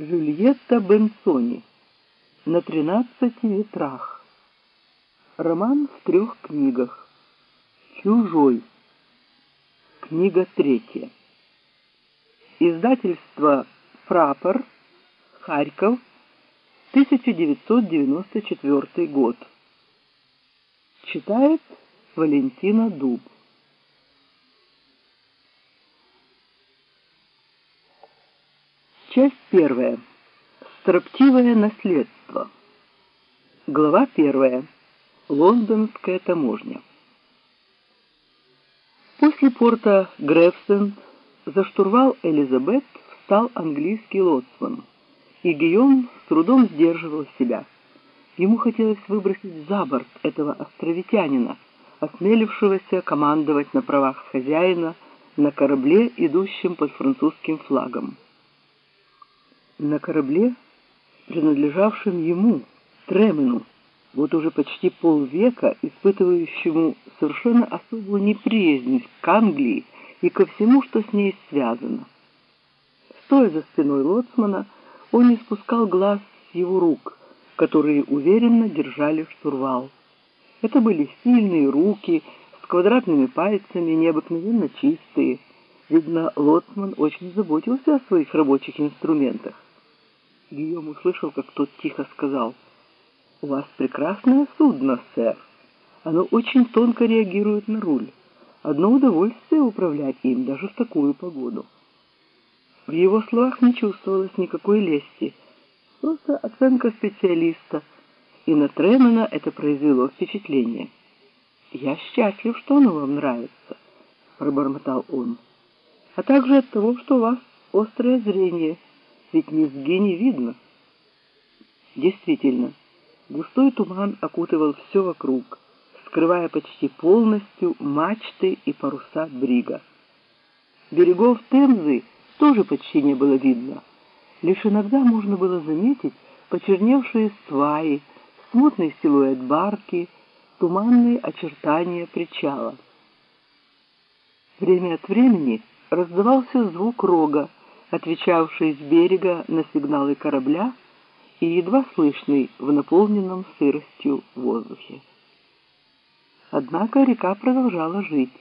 Жюльетта Бенсони на тринадцати ветрах. Роман в трех книгах. Чужой. Книга третья. Издательство «Прапор», Харьков, 1994 год. Читает Валентина Дуб. Часть первая. Строптивое наследство. Глава первая. Лондонская таможня. После порта Грефсен за штурвал Элизабет встал английский лоцман, и Гийом с трудом сдерживал себя. Ему хотелось выбросить за борт этого островитянина, осмелившегося командовать на правах хозяина на корабле, идущем под французским флагом на корабле, принадлежавшем ему, Тремену, вот уже почти полвека испытывающему совершенно особую неприязнь к Англии и ко всему, что с ней связано. Стоя за спиной лоцмана, он не спускал глаз с его рук, которые уверенно держали штурвал. Это были сильные руки с квадратными пальцами, необыкновенно чистые. Видно, лоцман очень заботился о своих рабочих инструментах. Гийом услышал, как тот тихо сказал, «У вас прекрасное судно, сэр. Оно очень тонко реагирует на руль. Одно удовольствие управлять им даже в такую погоду». В его словах не чувствовалось никакой лести, просто оценка специалиста, и на Тремена это произвело впечатление. «Я счастлив, что оно вам нравится», — пробормотал он, «а также от того, что у вас острое зрение» ведь низги не видно. Действительно, густой туман окутывал все вокруг, скрывая почти полностью мачты и паруса брига. Берегов Темзы тоже почти не было видно. Лишь иногда можно было заметить почерневшие сваи, смутный силуэт барки, туманные очертания причала. Время от времени раздавался звук рога, отвечавший с берега на сигналы корабля и едва слышный в наполненном сыростью воздухе. Однако река продолжала жить.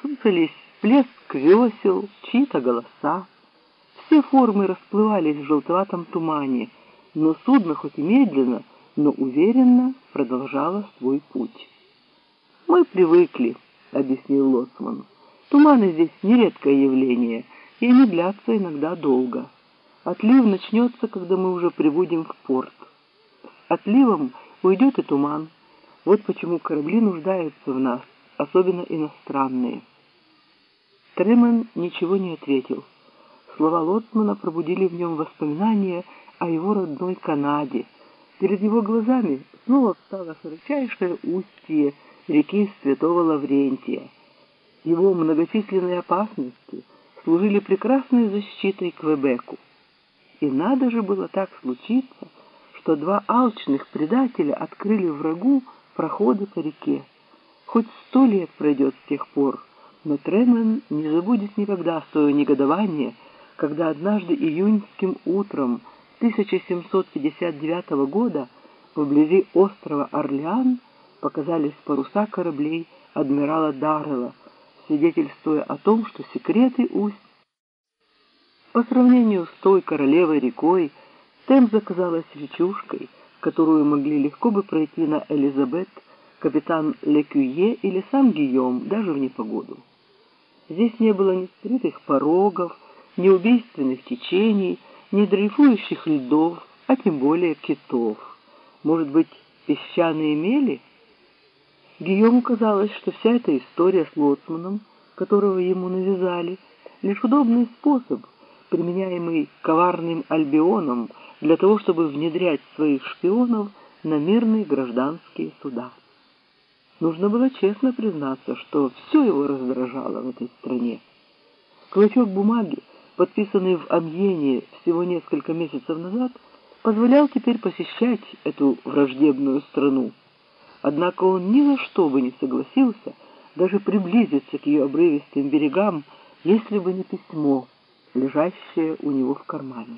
Слышались плеск весел, чьи-то голоса. Все формы расплывались в желтоватом тумане, но судно хоть и медленно, но уверенно продолжало свой путь. «Мы привыкли», — объяснил Лоцман. «Туманы здесь нередкое явление — и они длятся иногда долго. Отлив начнется, когда мы уже прибудем в порт. Отливом уйдет и туман. Вот почему корабли нуждаются в нас, особенно иностранные. Тремен ничего не ответил. Слова Лоцмана пробудили в нем воспоминания о его родной Канаде. Перед его глазами снова встало широчайшее устье реки Святого Лаврентия. Его многочисленные опасности — служили прекрасной защитой Квебеку. И надо же было так случиться, что два алчных предателя открыли врагу проходы по реке. Хоть сто лет пройдет с тех пор, но Тремен не забудет никогда свое негодование, когда однажды июньским утром 1759 года вблизи острова Орлеан показались паруса кораблей адмирала Даррелла, свидетельствуя о том, что секреты усть по сравнению с той королевой рекой, Темза казалась речушкой, которую могли легко бы пройти на Элизабет, капитан Лекюе или сам Гийом, даже в непогоду. Здесь не было ни скрытых порогов, ни убийственных течений, ни дрейфующих льдов, а тем более китов. Может быть, песчаные мели? Гийому казалось, что вся эта история с лоцманом, которого ему навязали, лишь удобный способ, применяемый коварным Альбионом для того, чтобы внедрять своих шпионов на мирные гражданские суда. Нужно было честно признаться, что все его раздражало в этой стране. Клочок бумаги, подписанный в Амьене всего несколько месяцев назад, позволял теперь посещать эту враждебную страну. Однако он ни за что бы не согласился даже приблизиться к ее обрывистым берегам, если бы не письмо, лежащее у него в кармане.